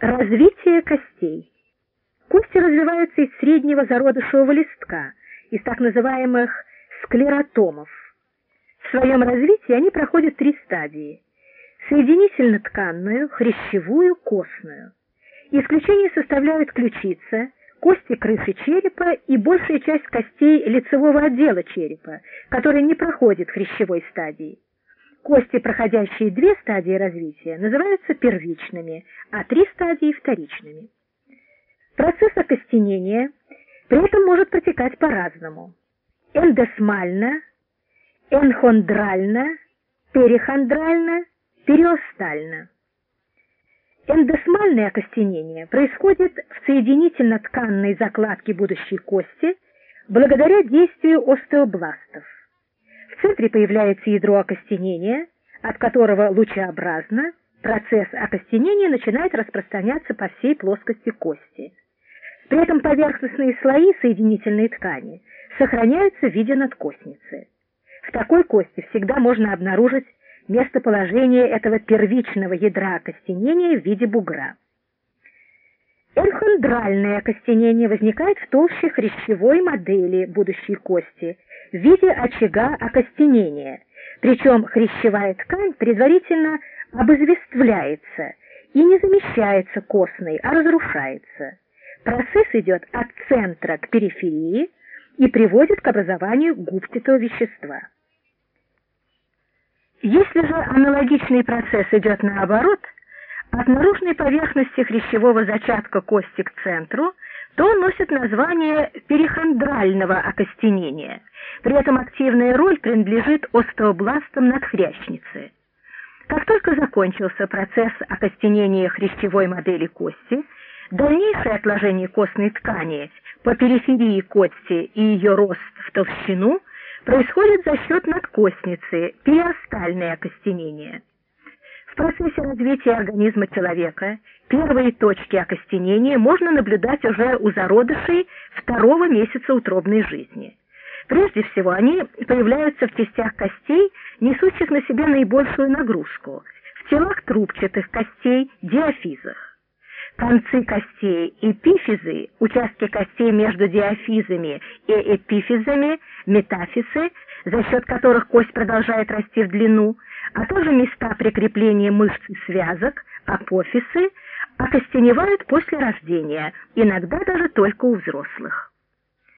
Развитие костей. Кости развиваются из среднего зародышевого листка, из так называемых склеротомов. В своем развитии они проходят три стадии: соединительно-тканную, хрящевую, костную. Исключение составляют ключица, кости крыши черепа и большая часть костей лицевого отдела черепа, которые не проходят хрящевой стадии. Кости, проходящие две стадии развития, называются первичными, а три стадии вторичными. Процесс окостенения при этом может протекать по-разному. Эндосмально, энхондрально, перихондрально, периостально. Эндосмальное окостенение происходит в соединительно-тканной закладке будущей кости благодаря действию остеобластов. В центре появляется ядро окостенения, от которого лучеобразно процесс окостенения начинает распространяться по всей плоскости кости. При этом поверхностные слои соединительной ткани сохраняются в виде надкостницы. В такой кости всегда можно обнаружить местоположение этого первичного ядра окостенения в виде бугра. Эрхондральное окостенение возникает в толще хрящевой модели будущей кости в виде очага окостенения, причем хрящевая ткань предварительно обызвествляется и не замещается костной, а разрушается. Процесс идет от центра к периферии и приводит к образованию губчатого вещества. Если же аналогичный процесс идет наоборот, от наружной поверхности хрящевого зачатка кости к центру, то он носит название перихондрального окостенения. При этом активная роль принадлежит остеобластам надхрящницы. Как только закончился процесс окостенения хрящевой модели кости, дальнейшее отложение костной ткани по периферии кости и ее рост в толщину происходит за счет надкостницы, периостальное окостенение. В процессе развития организма человека первые точки окостенения можно наблюдать уже у зародышей второго месяца утробной жизни. Прежде всего, они появляются в частях костей, несущих на себе наибольшую нагрузку, в телах трубчатых костей, диафизах. Концы костей эпифизы, участки костей между диафизами и эпифизами, метафизы, за счет которых кость продолжает расти в длину, а также места прикрепления мышц и связок, апофисы, окостеневают после рождения, иногда даже только у взрослых.